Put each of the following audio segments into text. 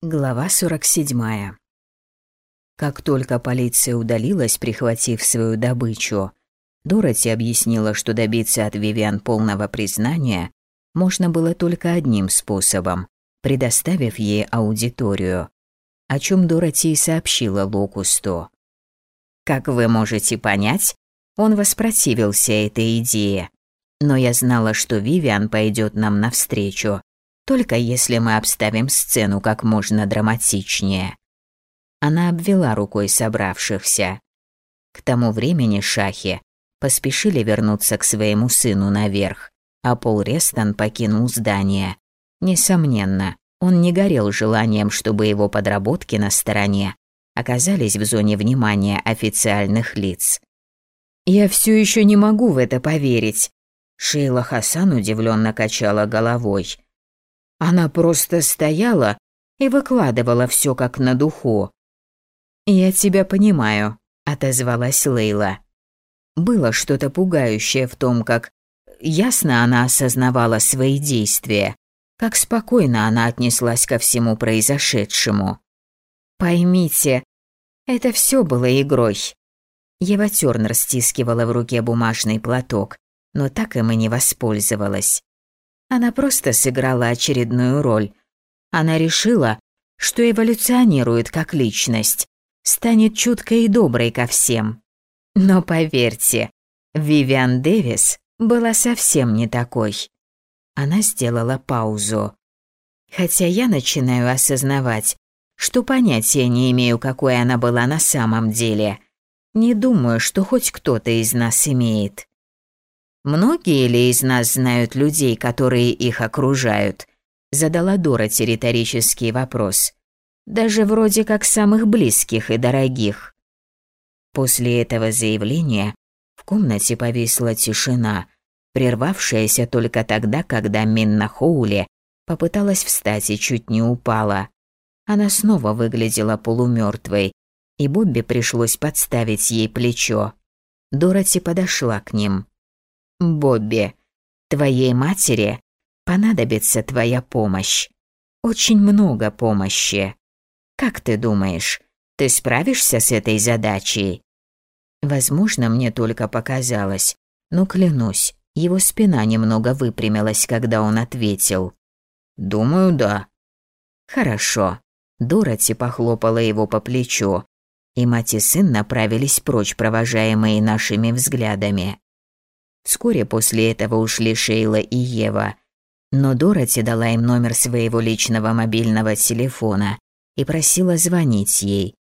Глава 47. Как только полиция удалилась, прихватив свою добычу, Дороти объяснила, что добиться от Вивиан полного признания можно было только одним способом, предоставив ей аудиторию, о чем Дороти и сообщила Локусту. Как вы можете понять, он воспротивился этой идее, но я знала, что Вивиан пойдет нам навстречу, только если мы обставим сцену как можно драматичнее. Она обвела рукой собравшихся. К тому времени шахи поспешили вернуться к своему сыну наверх, а Пол Рестон покинул здание. Несомненно, он не горел желанием, чтобы его подработки на стороне оказались в зоне внимания официальных лиц. «Я все еще не могу в это поверить», Шейла Хасан удивленно качала головой. Она просто стояла и выкладывала все как на духу. «Я тебя понимаю», – отозвалась Лейла. Было что-то пугающее в том, как ясно она осознавала свои действия, как спокойно она отнеслась ко всему произошедшему. «Поймите, это все было игрой». Ева Тёрнер стискивала в руке бумажный платок, но так им и не воспользовалась. Она просто сыграла очередную роль. Она решила, что эволюционирует как личность, станет чуткой и доброй ко всем. Но поверьте, Вивиан Дэвис была совсем не такой. Она сделала паузу. Хотя я начинаю осознавать, что понятия не имею, какой она была на самом деле. Не думаю, что хоть кто-то из нас имеет. Многие ли из нас знают людей, которые их окружают? Задала Дороти риторический вопрос. Даже вроде как самых близких и дорогих. После этого заявления в комнате повисла тишина, прервавшаяся только тогда, когда Минна Хоули попыталась встать и чуть не упала. Она снова выглядела полумертвой, и Бобби пришлось подставить ей плечо. Дороти подошла к ним. Бобби, твоей матери понадобится твоя помощь. Очень много помощи. Как ты думаешь, ты справишься с этой задачей? Возможно, мне только показалось, но клянусь, его спина немного выпрямилась, когда он ответил. «Думаю, да». «Хорошо». Дороти похлопала его по плечу, и мать и сын направились прочь, провожаемые нашими взглядами. Вскоре после этого ушли Шейла и Ева. Но Дороти дала им номер своего личного мобильного телефона и просила звонить ей.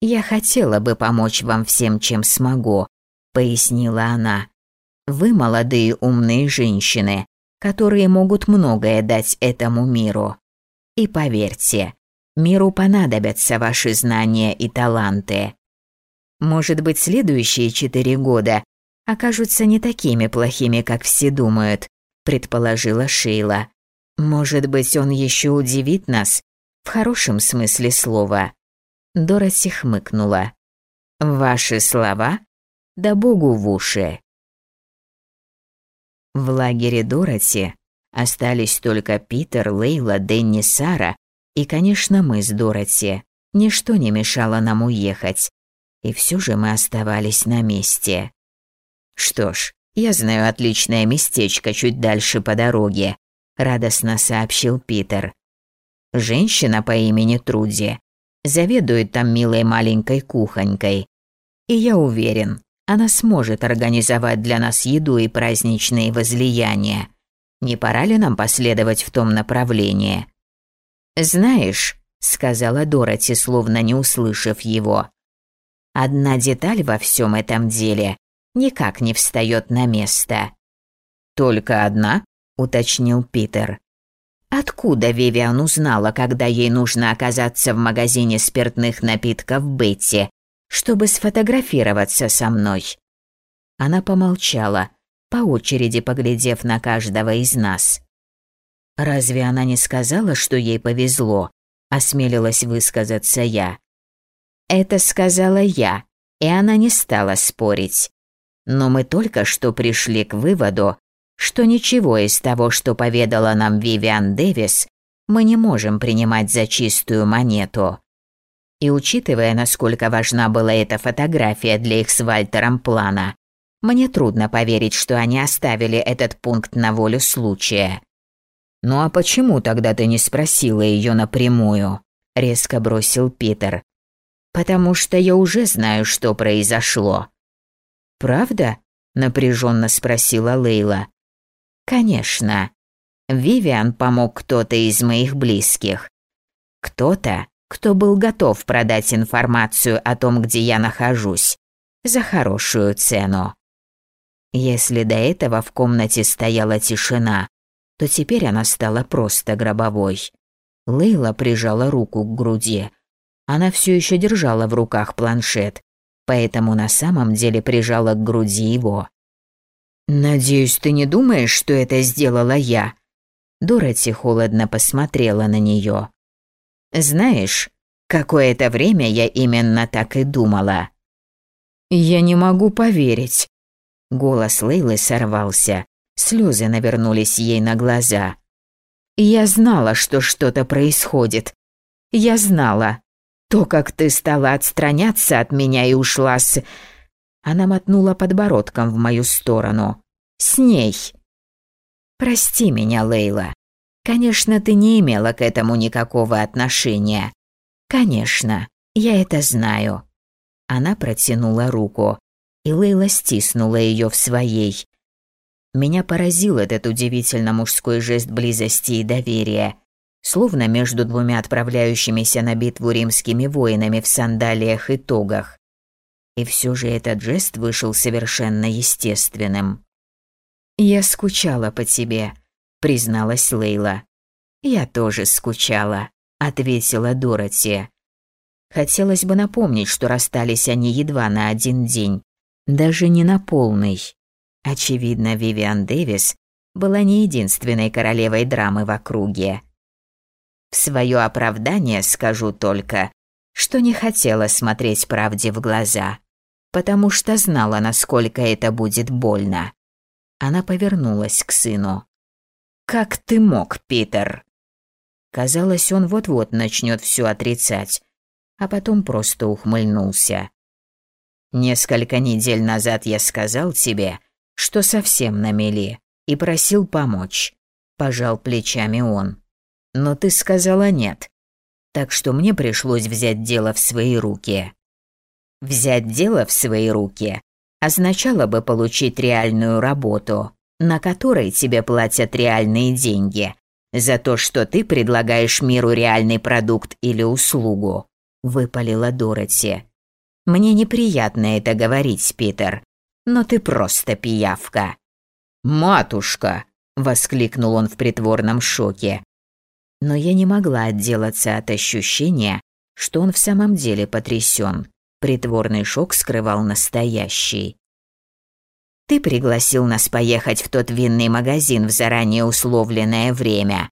«Я хотела бы помочь вам всем, чем смогу», – пояснила она. «Вы молодые умные женщины, которые могут многое дать этому миру. И поверьте, миру понадобятся ваши знания и таланты. Может быть, следующие четыре года окажутся не такими плохими, как все думают», – предположила Шейла. «Может быть, он еще удивит нас, в хорошем смысле слова». Дороти хмыкнула. «Ваши слова? Да богу в уши!» В лагере Дороти остались только Питер, Лейла, Дэнни, Сара и, конечно, мы с Дороти. Ничто не мешало нам уехать. И все же мы оставались на месте. «Что ж, я знаю отличное местечко чуть дальше по дороге», – радостно сообщил Питер. «Женщина по имени Труди заведует там милой маленькой кухонькой. И я уверен, она сможет организовать для нас еду и праздничные возлияния. Не пора ли нам последовать в том направлении?» «Знаешь», – сказала Дороти, словно не услышав его, – «одна деталь во всем этом деле никак не встает на место. «Только одна?» – уточнил Питер. Откуда Вивиан узнала, когда ей нужно оказаться в магазине спиртных напитков Бетти, чтобы сфотографироваться со мной? Она помолчала, по очереди поглядев на каждого из нас. Разве она не сказала, что ей повезло? Осмелилась высказаться я. Это сказала я, и она не стала спорить. Но мы только что пришли к выводу, что ничего из того, что поведала нам Вивиан Дэвис, мы не можем принимать за чистую монету. И учитывая, насколько важна была эта фотография для их с Вальтером плана, мне трудно поверить, что они оставили этот пункт на волю случая. «Ну а почему тогда ты не спросила ее напрямую?» – резко бросил Питер. «Потому что я уже знаю, что произошло». «Правда?» – напряженно спросила Лейла. «Конечно. Вивиан помог кто-то из моих близких. Кто-то, кто был готов продать информацию о том, где я нахожусь, за хорошую цену. Если до этого в комнате стояла тишина, то теперь она стала просто гробовой. Лейла прижала руку к груди. Она все еще держала в руках планшет, поэтому на самом деле прижала к груди его. «Надеюсь, ты не думаешь, что это сделала я?» Дороти холодно посмотрела на нее. «Знаешь, какое-то время я именно так и думала». «Я не могу поверить». Голос Лейлы сорвался. Слезы навернулись ей на глаза. «Я знала, что что-то происходит. Я знала. То, как ты стала отстраняться от меня и ушла с...» Она мотнула подбородком в мою сторону. «С ней». «Прости меня, Лейла. Конечно, ты не имела к этому никакого отношения. Конечно, я это знаю». Она протянула руку, и Лейла стиснула ее в своей. Меня поразил этот удивительно мужской жест близости и доверия, словно между двумя отправляющимися на битву римскими воинами в сандалиях и тогах. И все же этот жест вышел совершенно естественным. «Я скучала по тебе», — призналась Лейла. «Я тоже скучала», — ответила Дороти. Хотелось бы напомнить, что расстались они едва на один день, даже не на полный. Очевидно, Вивиан Дэвис была не единственной королевой драмы в округе. В свое оправдание скажу только, что не хотела смотреть правде в глаза, потому что знала, насколько это будет больно. Она повернулась к сыну. «Как ты мог, Питер?» Казалось, он вот-вот начнет все отрицать, а потом просто ухмыльнулся. «Несколько недель назад я сказал тебе, что совсем на мели, и просил помочь. Пожал плечами он. Но ты сказала нет. Так что мне пришлось взять дело в свои руки. Взять дело в свои руки означало бы получить реальную работу, на которой тебе платят реальные деньги, за то, что ты предлагаешь миру реальный продукт или услугу, выпалила Дороти. Мне неприятно это говорить, Питер, но ты просто пиявка». «Матушка!» – воскликнул он в притворном шоке. Но я не могла отделаться от ощущения, что он в самом деле потрясен. Притворный шок скрывал настоящий. «Ты пригласил нас поехать в тот винный магазин в заранее условленное время,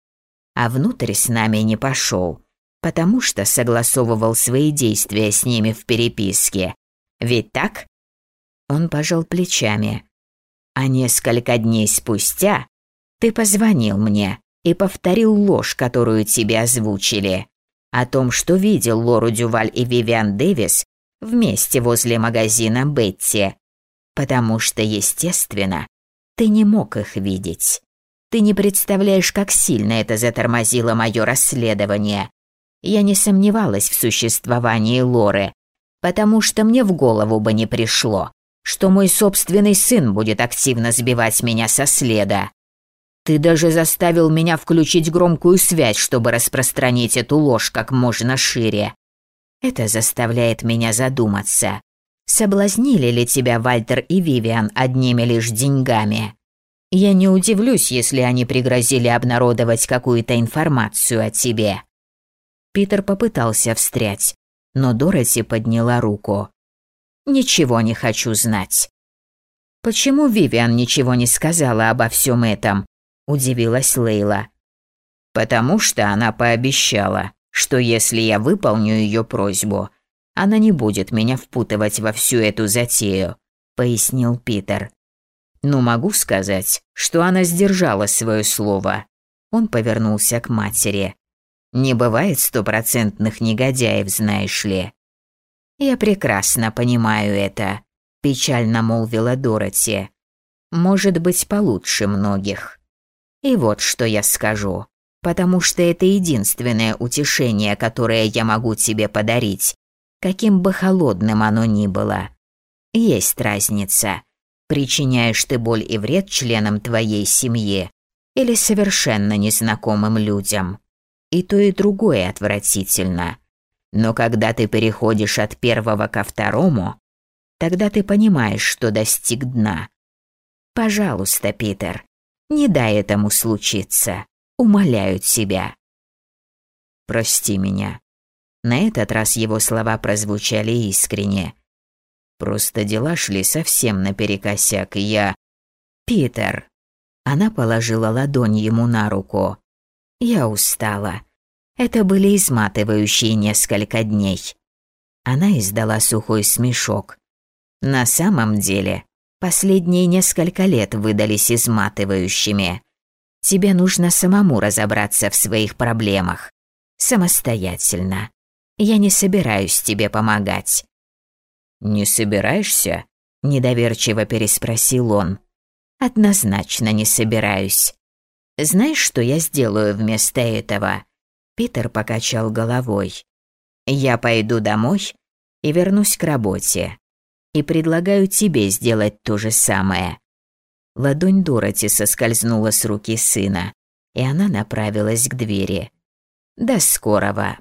а внутрь с нами не пошел, потому что согласовывал свои действия с ними в переписке. Ведь так?» Он пожал плечами. А несколько дней спустя ты позвонил мне и повторил ложь, которую тебе озвучили, о том, что видел Лору Дюваль и Вивиан Дэвис вместе возле магазина Бетти. Потому что, естественно, ты не мог их видеть. Ты не представляешь, как сильно это затормозило мое расследование. Я не сомневалась в существовании Лоры, потому что мне в голову бы не пришло, что мой собственный сын будет активно сбивать меня со следа. Ты даже заставил меня включить громкую связь, чтобы распространить эту ложь как можно шире. Это заставляет меня задуматься. Соблазнили ли тебя Вальтер и Вивиан одними лишь деньгами? Я не удивлюсь, если они пригрозили обнародовать какую-то информацию о тебе. Питер попытался встрять, но Дороти подняла руку. Ничего не хочу знать. Почему Вивиан ничего не сказала обо всем этом? Удивилась Лейла. Потому что она пообещала, что если я выполню ее просьбу, она не будет меня впутывать во всю эту затею, пояснил Питер. Ну, могу сказать, что она сдержала свое слово. Он повернулся к матери. Не бывает стопроцентных негодяев, знаешь ли. Я прекрасно понимаю это, печально молвила Дороти. Может быть, получше многих. И вот что я скажу, потому что это единственное утешение, которое я могу тебе подарить, каким бы холодным оно ни было. Есть разница. Причиняешь ты боль и вред членам твоей семьи или совершенно незнакомым людям. И то, и другое отвратительно. Но когда ты переходишь от первого ко второму, тогда ты понимаешь, что достиг дна. Пожалуйста, Питер, не дай этому случиться. Умоляю тебя. Прости меня. На этот раз его слова прозвучали искренне. Просто дела шли совсем наперекосяк, и я... Питер. Она положила ладонь ему на руку. Я устала. Это были изматывающие несколько дней. Она издала сухой смешок. На самом деле, последние несколько лет выдались изматывающими. Тебе нужно самому разобраться в своих проблемах. Самостоятельно. Я не собираюсь тебе помогать. Не собираешься? Недоверчиво переспросил он. Однозначно не собираюсь. Знаешь, что я сделаю вместо этого? Питер покачал головой. Я пойду домой и вернусь к работе. И предлагаю тебе сделать то же самое. Ладонь Дороти соскользнула с руки сына, и она направилась к двери. «До скорого!»